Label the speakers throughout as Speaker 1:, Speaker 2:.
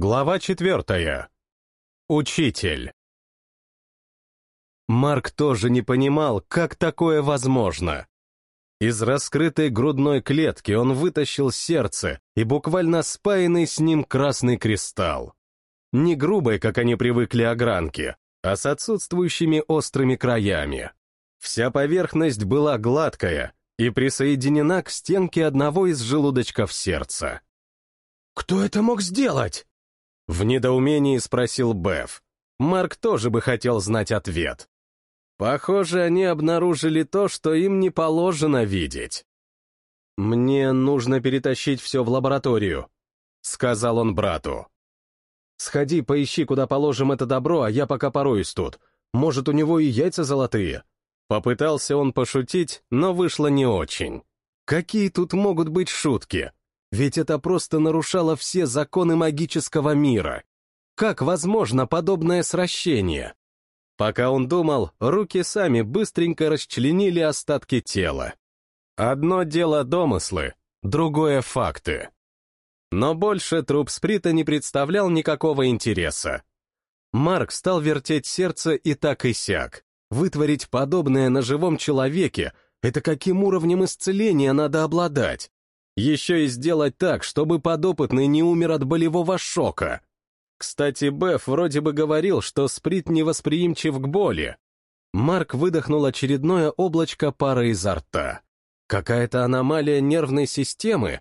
Speaker 1: Глава четвертая. Учитель. Марк тоже не понимал, как такое возможно. Из раскрытой грудной клетки он вытащил сердце и буквально спаянный с ним красный кристалл. Не грубой, как они привыкли огранки, а с отсутствующими острыми краями. Вся поверхность была гладкая и присоединена к стенке одного из желудочков сердца.
Speaker 2: «Кто это мог сделать?»
Speaker 1: В недоумении спросил Беф. Марк тоже бы хотел знать ответ. Похоже, они обнаружили то, что им не положено видеть. «Мне нужно перетащить все в лабораторию», — сказал он брату. «Сходи, поищи, куда положим это добро, а я пока пороюсь тут. Может, у него и яйца золотые?» Попытался он пошутить, но вышло не очень. Какие тут могут быть шутки? Ведь это просто нарушало все законы магического мира. Как возможно подобное сращение? Пока он думал, руки сами быстренько расчленили остатки тела. Одно дело домыслы, другое — факты. Но больше труп Сприта не представлял никакого интереса. Марк стал вертеть сердце и так и сяк. Вытворить подобное на живом человеке — это каким уровнем исцеления надо обладать? Еще и сделать так, чтобы подопытный не умер от болевого шока. Кстати, Беф вроде бы говорил, что сприт невосприимчив к боли. Марк выдохнул очередное облачко пара изо рта. Какая-то аномалия нервной системы?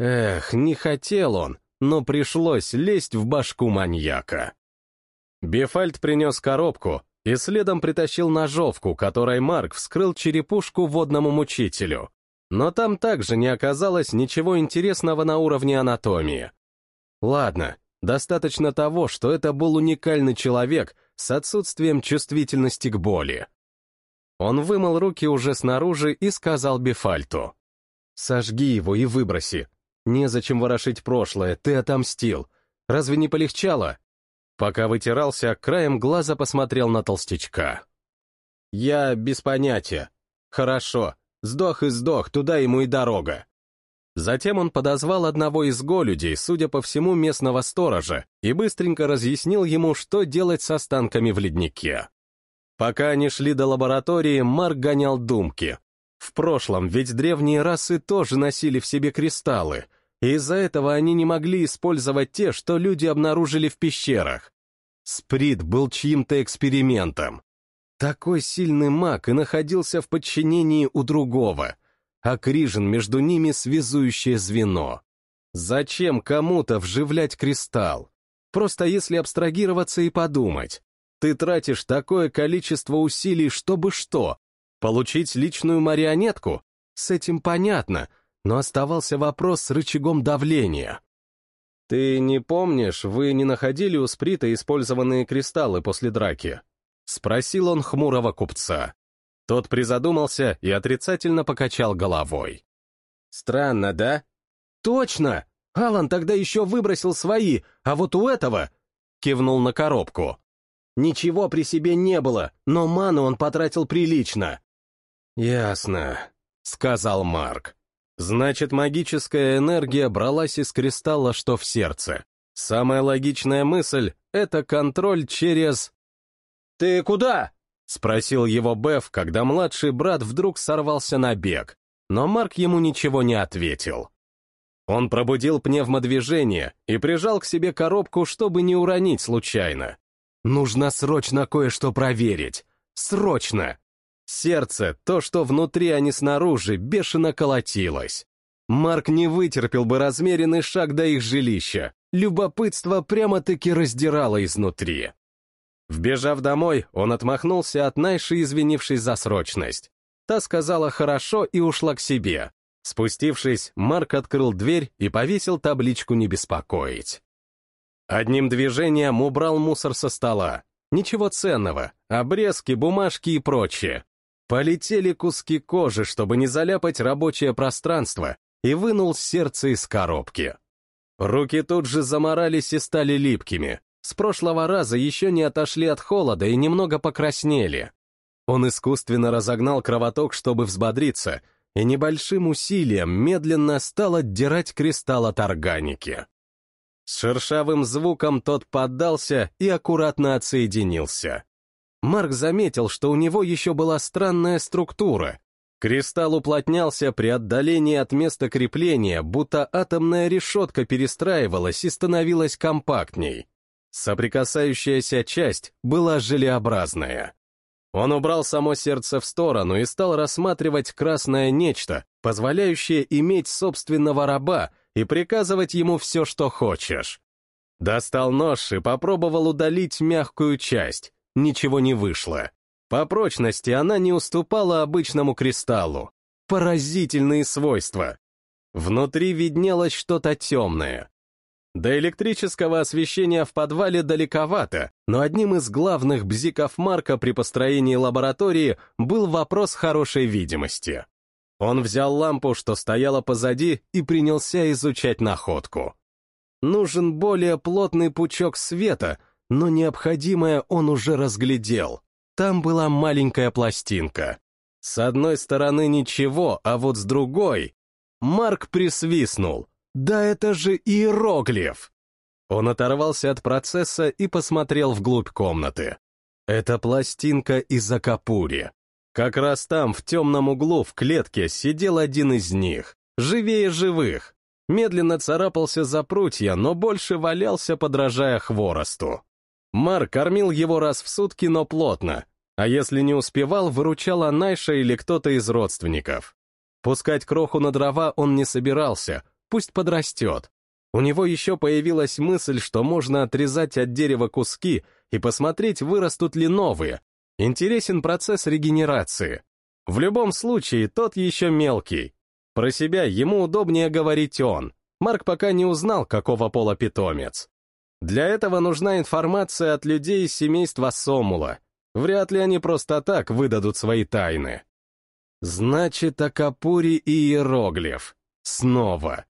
Speaker 1: Эх, не хотел он, но пришлось лезть в башку маньяка. Бефальд принес коробку и следом притащил ножовку, которой Марк вскрыл черепушку водному мучителю. Но там также не оказалось ничего интересного на уровне анатомии. Ладно, достаточно того, что это был уникальный человек с отсутствием чувствительности к боли. Он вымыл руки уже снаружи и сказал Бефальту. «Сожги его и выброси. Незачем ворошить прошлое, ты отомстил. Разве не полегчало?» Пока вытирался, краем глаза посмотрел на толстячка. «Я без понятия. Хорошо, Сдох и сдох, туда ему и дорога. Затем он подозвал одного из голюдей, судя по всему, местного сторожа, и быстренько разъяснил ему, что делать с останками в леднике. Пока они шли до лаборатории, Марк гонял думки. В прошлом ведь древние расы тоже носили в себе кристаллы, и из-за этого они не могли использовать те, что люди обнаружили в пещерах. Сприт был чьим-то экспериментом. Такой сильный маг и находился в подчинении у другого, а Крижин между ними связующее звено. Зачем кому-то вживлять кристалл? Просто если абстрагироваться и подумать. Ты тратишь такое количество усилий, чтобы что? Получить личную марионетку? С этим понятно, но оставался вопрос с рычагом давления. Ты не помнишь, вы не находили у Сприта использованные кристаллы после драки? Спросил он хмурого купца. Тот призадумался и отрицательно покачал головой. «Странно, да?» «Точно! Алан тогда еще выбросил свои, а вот у этого...» Кивнул на коробку. «Ничего при себе не было, но ману он потратил прилично». «Ясно», — сказал Марк. «Значит, магическая энергия бралась из кристалла, что в сердце. Самая логичная мысль — это контроль через...» «Ты куда?» — спросил его Беф, когда младший брат вдруг сорвался на бег, но Марк ему ничего не ответил. Он пробудил пневмодвижение и прижал к себе коробку, чтобы не уронить случайно. Нужно срочно кое-что проверить. Срочно! Сердце, то, что внутри, а не снаружи, бешено колотилось. Марк не вытерпел бы размеренный шаг до их жилища. Любопытство прямо-таки раздирало изнутри. Вбежав домой, он отмахнулся от Найши, извинившись за срочность. Та сказала «хорошо» и ушла к себе. Спустившись, Марк открыл дверь и повесил табличку «Не беспокоить». Одним движением убрал мусор со стола. Ничего ценного, обрезки, бумажки и прочее. Полетели куски кожи, чтобы не заляпать рабочее пространство, и вынул сердце из коробки. Руки тут же заморались и стали липкими. С прошлого раза еще не отошли от холода и немного покраснели. Он искусственно разогнал кровоток, чтобы взбодриться, и небольшим усилием медленно стал отдирать кристалл от органики. С шершавым звуком тот поддался и аккуратно отсоединился. Марк заметил, что у него еще была странная структура. Кристалл уплотнялся при отдалении от места крепления, будто атомная решетка перестраивалась и становилась компактней. Соприкасающаяся часть была желеобразная. Он убрал само сердце в сторону и стал рассматривать красное нечто, позволяющее иметь собственного раба и приказывать ему все, что хочешь. Достал нож и попробовал удалить мягкую часть, ничего не вышло. По прочности она не уступала обычному кристаллу. Поразительные свойства. Внутри виднелось что-то темное. До электрического освещения в подвале далековато, но одним из главных бзиков Марка при построении лаборатории был вопрос хорошей видимости. Он взял лампу, что стояла позади, и принялся изучать находку. Нужен более плотный пучок света — но необходимое он уже разглядел. Там была маленькая пластинка. С одной стороны ничего, а вот с другой... Марк присвистнул. Да это же иероглиф! Он оторвался от процесса и посмотрел вглубь комнаты. Это пластинка из Акапури. Как раз там, в темном углу, в клетке, сидел один из них. Живее живых. Медленно царапался за прутья, но больше валялся, подражая хворосту. Мар кормил его раз в сутки, но плотно, а если не успевал, выручала Найша или кто-то из родственников. Пускать кроху на дрова он не собирался, пусть подрастет. У него еще появилась мысль, что можно отрезать от дерева куски и посмотреть, вырастут ли новые. Интересен процесс регенерации. В любом случае, тот еще мелкий. Про себя ему удобнее говорить он. Марк пока не узнал, какого пола питомец. Для этого нужна информация от людей из семейства Сомула. Вряд ли они просто так выдадут свои тайны. Значит, Акапури и иероглиф. Снова.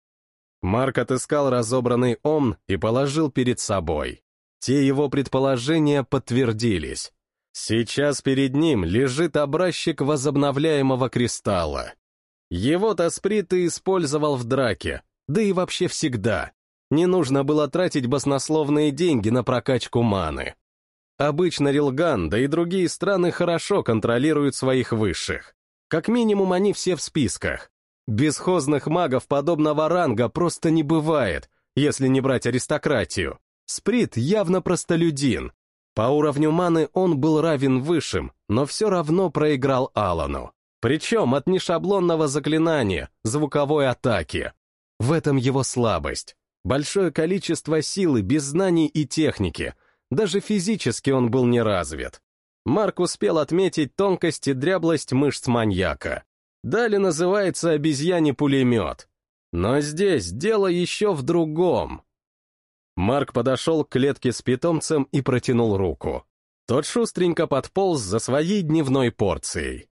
Speaker 1: Марк отыскал разобранный ом и положил перед собой. Те его предположения подтвердились. Сейчас перед ним лежит образчик возобновляемого кристалла. Его Тасприт и использовал в драке, да и вообще всегда. Не нужно было тратить баснословные деньги на прокачку маны. Обычно Рилган, да и другие страны хорошо контролируют своих высших. Как минимум они все в списках. Бесхозных магов подобного ранга просто не бывает, если не брать аристократию. Сприт явно простолюдин. По уровню маны он был равен высшим, но все равно проиграл Алану. Причем от нешаблонного заклинания, звуковой атаки. В этом его слабость. Большое количество силы без знаний и техники. Даже физически он был не развит. Марк успел отметить тонкость и дряблость мышц маньяка. Далее называется обезьяне пулемет. Но здесь дело еще в другом. Марк подошел к клетке с питомцем и протянул руку. Тот шустренько подполз за своей дневной порцией.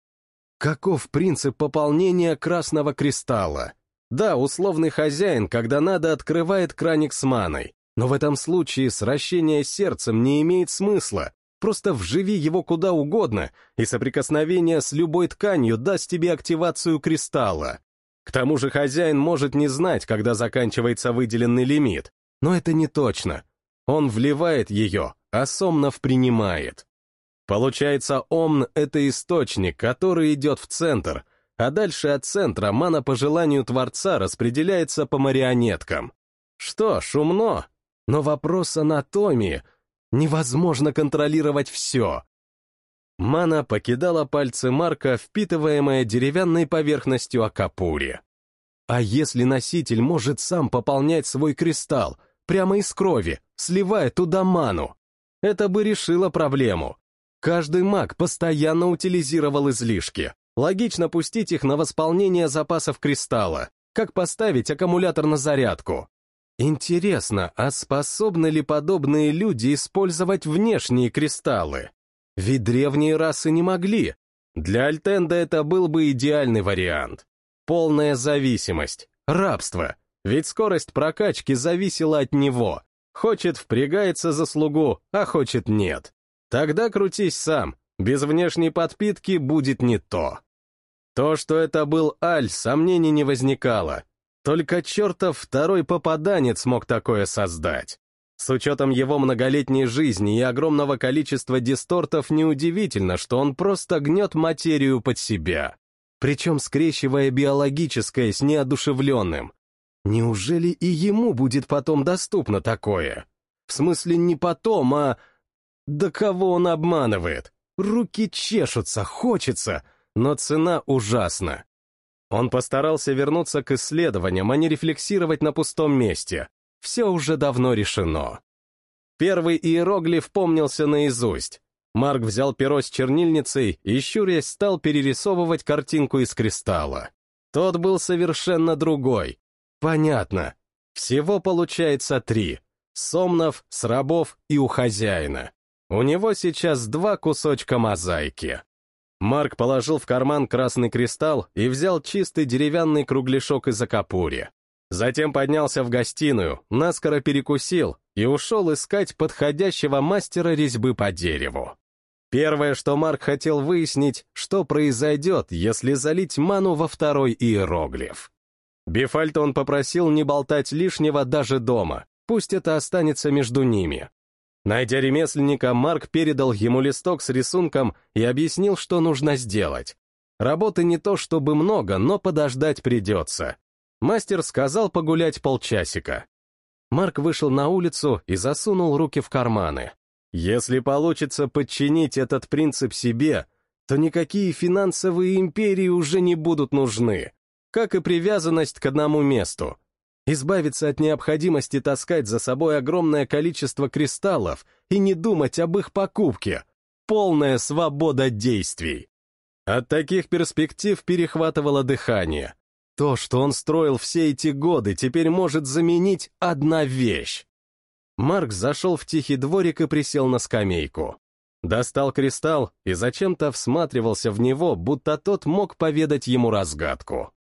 Speaker 1: Каков принцип пополнения красного кристалла? Да, условный хозяин, когда надо, открывает краник с маной, но в этом случае сращение сердцем не имеет смысла. Просто вживи его куда угодно, и соприкосновение с любой тканью даст тебе активацию кристалла. К тому же хозяин может не знать, когда заканчивается выделенный лимит, но это не точно. Он вливает ее, а Сомнов принимает. Получается, Омн — это источник, который идет в центр — а дальше от центра мана по желанию Творца распределяется по марионеткам. Что ж, умно, но вопрос анатомии. Невозможно контролировать все. Мана покидала пальцы Марка, впитываемая деревянной поверхностью Акапури. А если носитель может сам пополнять свой кристалл, прямо из крови, сливая туда ману? Это бы решило проблему. Каждый маг постоянно утилизировал излишки. Логично пустить их на восполнение запасов кристалла, как поставить аккумулятор на зарядку. Интересно, а способны ли подобные люди использовать внешние кристаллы? Ведь древние расы не могли. Для Альтенда это был бы идеальный вариант. Полная зависимость, рабство, ведь скорость прокачки зависела от него. Хочет впрягается за слугу, а хочет нет. Тогда крутись сам, без внешней подпитки будет не то. То, что это был Аль, сомнений не возникало. Только чертов второй попаданец мог такое создать. С учетом его многолетней жизни и огромного количества дистортов неудивительно, что он просто гнет материю под себя. Причем скрещивая биологическое с неодушевленным. Неужели и ему будет потом доступно такое? В смысле не потом, а... Да кого он обманывает? Руки чешутся, хочется, но цена ужасна. Он постарался вернуться к исследованиям, а не рефлексировать на пустом месте. Все уже давно решено. Первый иероглиф помнился наизусть. Марк взял перо с чернильницей и, щурясь, стал перерисовывать картинку из кристалла. Тот был совершенно другой. Понятно. Всего получается три. Сомнов, Срабов и у хозяина. У него сейчас два кусочка мозаики. Марк положил в карман красный кристалл и взял чистый деревянный кругляшок из акапури. Затем поднялся в гостиную, наскоро перекусил и ушел искать подходящего мастера резьбы по дереву. Первое, что Марк хотел выяснить, что произойдет, если залить ману во второй иероглиф. Бифальта он попросил не болтать лишнего даже дома, пусть это останется между ними. Найдя ремесленника, Марк передал ему листок с рисунком и объяснил, что нужно сделать. Работы не то чтобы много, но подождать придется. Мастер сказал погулять полчасика. Марк вышел на улицу и засунул руки в карманы. Если получится подчинить этот принцип себе, то никакие финансовые империи уже не будут нужны, как и привязанность к одному месту. Избавиться от необходимости таскать за собой огромное количество кристаллов и не думать об их покупке. Полная свобода действий. От таких перспектив перехватывало дыхание. То, что он строил все эти годы, теперь может заменить одна вещь. Марк зашел в тихий дворик и присел на скамейку. Достал кристалл и зачем-то всматривался в него, будто тот мог поведать ему разгадку.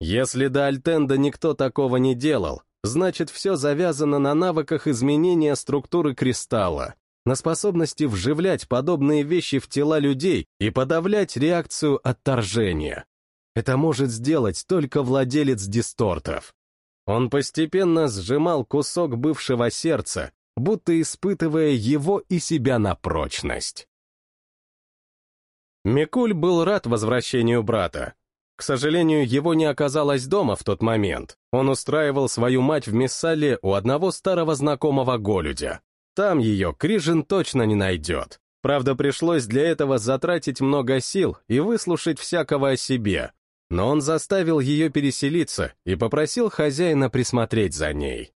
Speaker 1: Если до Альтенда никто такого не делал, значит все завязано на навыках изменения структуры кристалла, на способности вживлять подобные вещи в тела людей и подавлять реакцию отторжения. Это может сделать только владелец дистортов. Он постепенно сжимал кусок бывшего сердца, будто испытывая его и себя на прочность. Микуль был рад возвращению брата, к сожалению, его не оказалось дома в тот момент. Он устраивал свою мать в Мессале у одного старого знакомого Голюдя. Там ее Крижин точно не найдет. Правда, пришлось для этого затратить много сил и выслушать всякого о себе. Но он заставил ее переселиться и попросил хозяина присмотреть за ней.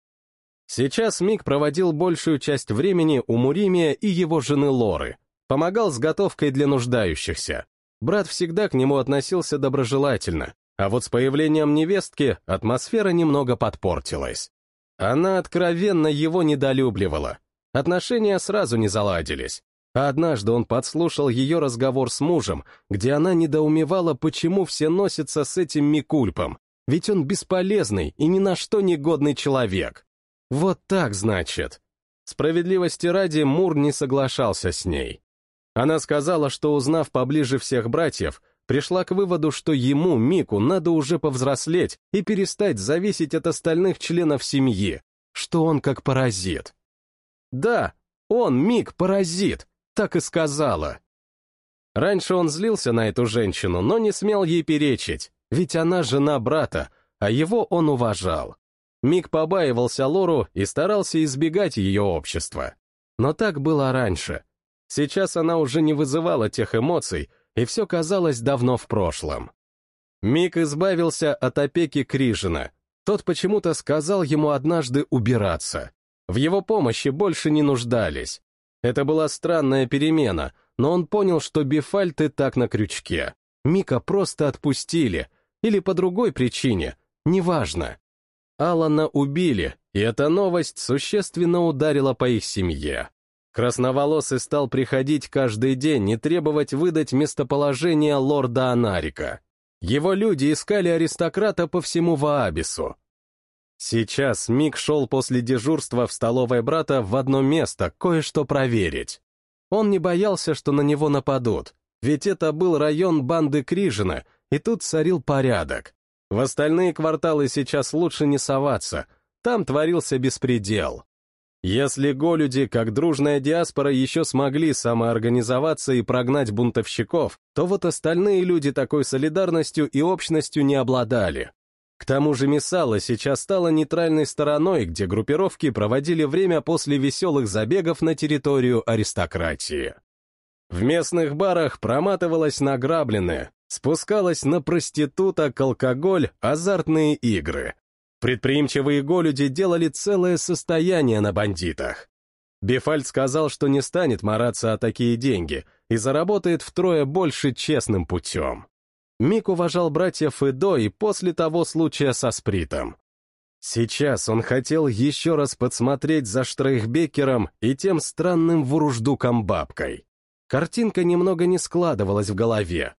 Speaker 1: Сейчас Мик проводил большую часть времени у Муримия и его жены Лоры, помогал с готовкой для нуждающихся. Брат всегда к нему относился доброжелательно, а вот с появлением невестки атмосфера немного подпортилась. Она откровенно его недолюбливала. Отношения сразу не заладились. А однажды он подслушал ее разговор с мужем, где она недоумевала, почему все носятся с этим Микульпом, ведь он бесполезный и ни на что не годный человек. Вот так, значит. Справедливости ради, Мур не соглашался с ней. Она сказала, что, узнав поближе всех братьев, пришла к выводу, что ему, Мику, надо уже повзрослеть и перестать зависеть от остальных членов семьи, что он как паразит. Да, он, Мик, паразит, так и сказала. Раньше он злился на эту женщину, но не смел ей перечить, ведь она жена брата, а его он уважал. Мик побаивался Лору и старался избегать ее общества. Но так было раньше, Сейчас она уже не вызывала тех эмоций, и все казалось давно в прошлом. Мик избавился от опеки Крижина. Тот почему-то сказал ему однажды убираться. В его помощи больше не нуждались. Это была странная перемена, но он понял, что Бифальты так на крючке. Мика просто отпустили, или по другой причине, неважно. Алана убили, и эта новость существенно ударила по их семье. Красноволосый стал приходить каждый день и требовать выдать местоположение лорда Анарика. Его люди искали аристократа по всему Ваабису. Сейчас Мик шел после дежурства в столовой брата в одно место кое-что проверить. Он не боялся, что на него нападут, ведь это был район банды Крижина, и тут царил порядок. В остальные кварталы сейчас лучше не соваться, там творился беспредел. Если голюди, как дружная диаспора, еще смогли самоорганизоваться и прогнать бунтовщиков, то вот остальные люди такой солидарностью и общностью не обладали. К тому же Мисала сейчас стала нейтральной стороной, где группировки проводили время после веселых забегов на территорию аристократии. В местных барах проматывалось награбленное, спускалось на проституток, алкоголь, азартные игры. Предприимчивые голюди делали целое состояние на бандитах. Бефальд сказал, что не станет мараться о такие деньги и заработает втрое больше честным путем. Мик уважал братьев Эдо и после того случая со Спритом. Сейчас он хотел еще раз подсмотреть за Штрейхбекером и тем странным вуруждуком-бабкой. Картинка немного не складывалась в голове.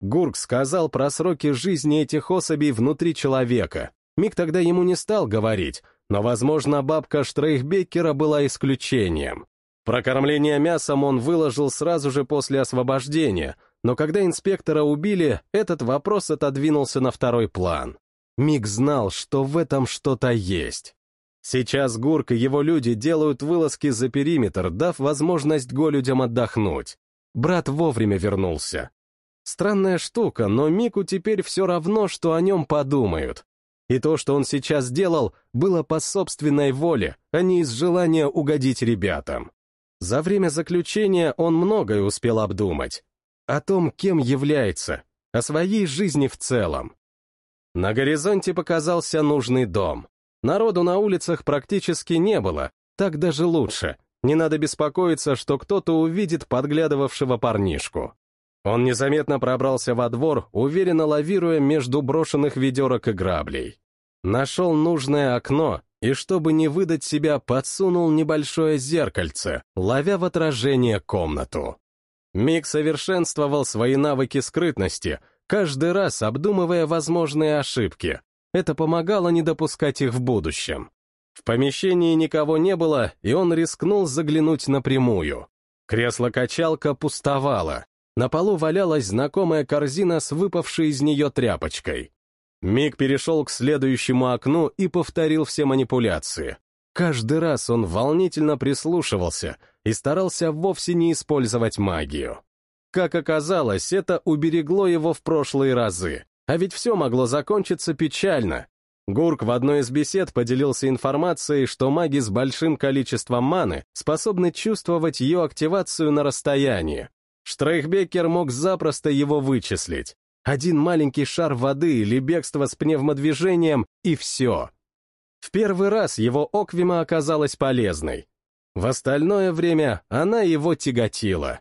Speaker 1: Гурк сказал про сроки жизни этих особей внутри человека. Мик тогда ему не стал говорить, но, возможно, бабка Штрейхбекера была исключением. Про кормление мясом он выложил сразу же после освобождения, но когда инспектора убили, этот вопрос отодвинулся на второй план. Мик знал, что в этом что-то есть. Сейчас Гурк и его люди делают вылазки за периметр, дав возможность голюдям отдохнуть. Брат вовремя вернулся. Странная штука, но Мику теперь все равно, что о нем подумают. И то, что он сейчас делал, было по собственной воле, а не из желания угодить ребятам. За время заключения он многое успел обдумать о том, кем является, о своей жизни в целом. На горизонте показался нужный дом. Народу на улицах практически не было, так даже лучше. Не надо беспокоиться, что кто-то увидит подглядывавшего парнишку. Он незаметно пробрался во двор, уверенно лавируя между брошенных ведерок и граблей. Нашел нужное окно и, чтобы не выдать себя, подсунул небольшое зеркальце, ловя в отражение комнату. Мик совершенствовал свои навыки скрытности, каждый раз обдумывая возможные ошибки. Это помогало не допускать их в будущем. В помещении никого не было, и он рискнул заглянуть напрямую. Кресло-качалка пустовало. На полу валялась знакомая корзина с выпавшей из нее тряпочкой. Мик перешел к следующему окну и повторил все манипуляции. Каждый раз он волнительно прислушивался и старался вовсе не использовать магию. Как оказалось, это уберегло его в прошлые разы, а ведь все могло закончиться печально. Гурк в одной из бесед поделился информацией, что маги с большим количеством маны способны чувствовать ее активацию на расстоянии. Штрейхбекер мог запросто его вычислить. Один маленький шар воды или бегство с пневмодвижением, и все. В первый раз его Оквима оказалась полезной. В остальное время она его тяготила.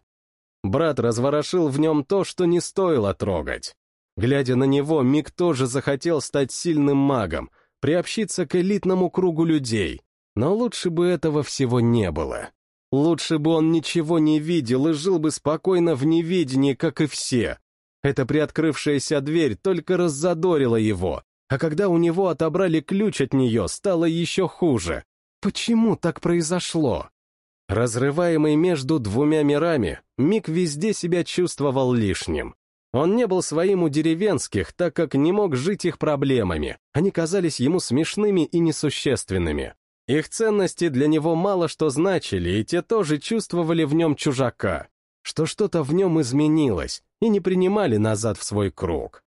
Speaker 1: Брат разворошил в нем то, что не стоило трогать. Глядя на него, Мик тоже захотел стать сильным магом, приобщиться к элитному кругу людей. Но лучше бы этого всего не было. Лучше бы он ничего не видел и жил бы спокойно в неведении, как и все. Эта приоткрывшаяся дверь только раззадорила его, а когда у него отобрали ключ от нее, стало еще хуже. Почему так произошло? Разрываемый между двумя мирами, Мик везде себя чувствовал лишним. Он не был своим у деревенских, так как не мог жить их проблемами. Они казались ему смешными и несущественными. Их ценности для него мало что значили, и те тоже чувствовали в нем чужака, что что-то в нем изменилось, и не принимали назад в свой круг.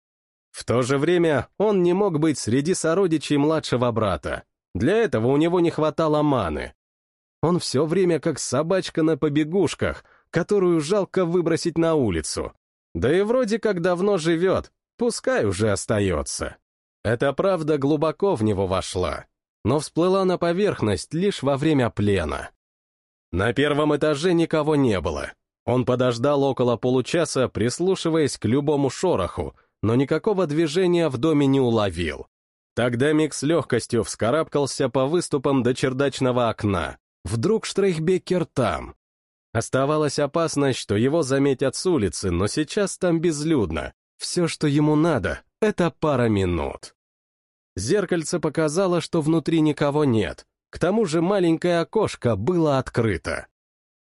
Speaker 1: В то же время он не мог быть среди сородичей младшего брата. Для этого у него не хватало маны. Он все время как собачка на побегушках, которую жалко выбросить на улицу. Да и вроде как давно живет, пускай уже остается. Эта правда глубоко в него вошла, но всплыла на поверхность лишь во время плена. На первом этаже никого не было. Он подождал около получаса, прислушиваясь к любому шороху, но никакого движения в доме не уловил. Тогда Мик с легкостью вскарабкался по выступам до чердачного окна. Вдруг Штрейхбекер там. Оставалась опасность, что его заметят с улицы, но сейчас там безлюдно. Все, что ему надо, — это пара минут. Зеркальце показало, что внутри никого нет. К тому же маленькое окошко было открыто.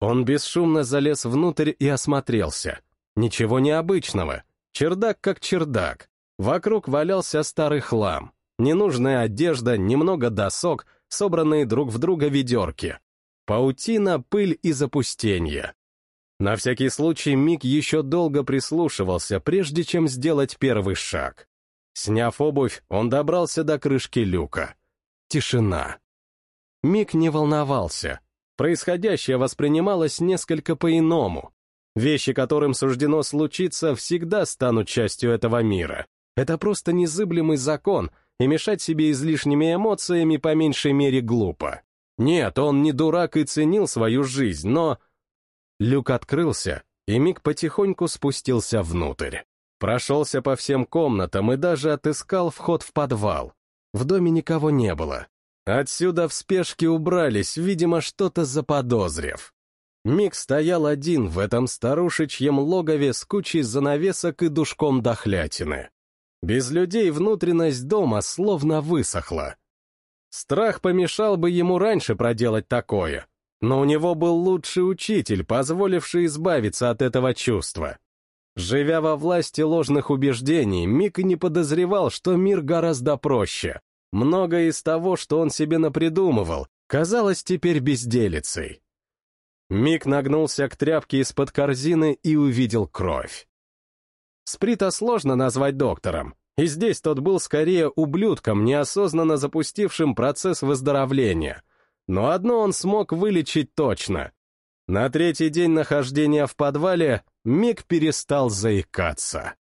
Speaker 1: Он бесшумно залез внутрь и осмотрелся. Ничего необычного. Чердак как чердак. Вокруг валялся старый хлам, ненужная одежда, немного досок, собранные друг в друга ведерки. Паутина, пыль и запустение. На всякий случай Мик еще долго прислушивался, прежде чем сделать первый шаг. Сняв обувь, он добрался до крышки люка. Тишина. Мик не волновался. Происходящее воспринималось несколько по-иному. Вещи, которым суждено случиться, всегда станут частью этого мира. Это просто незыблемый закон, и мешать себе излишними эмоциями по меньшей мере глупо. Нет, он не дурак и ценил свою жизнь, но... Люк открылся, и Мик потихоньку спустился внутрь. Прошелся по всем комнатам и даже отыскал вход в подвал. В доме никого не было. Отсюда в спешке убрались, видимо, что-то заподозрив. Мик стоял один в этом старушечьем логове с кучей занавесок и душком дохлятины. Без людей внутренность дома словно высохла. Страх помешал бы ему раньше проделать такое, но у него был лучший учитель, позволивший избавиться от этого чувства. Живя во власти ложных убеждений, Мик не подозревал, что мир гораздо проще. Многое из того, что он себе напридумывал, казалось теперь безделицей. Мик нагнулся к тряпке из-под корзины и увидел кровь. Сприта сложно назвать доктором, и здесь тот был скорее ублюдком, неосознанно запустившим процесс выздоровления. Но одно он смог вылечить точно. На третий день нахождения в подвале Мик перестал заикаться.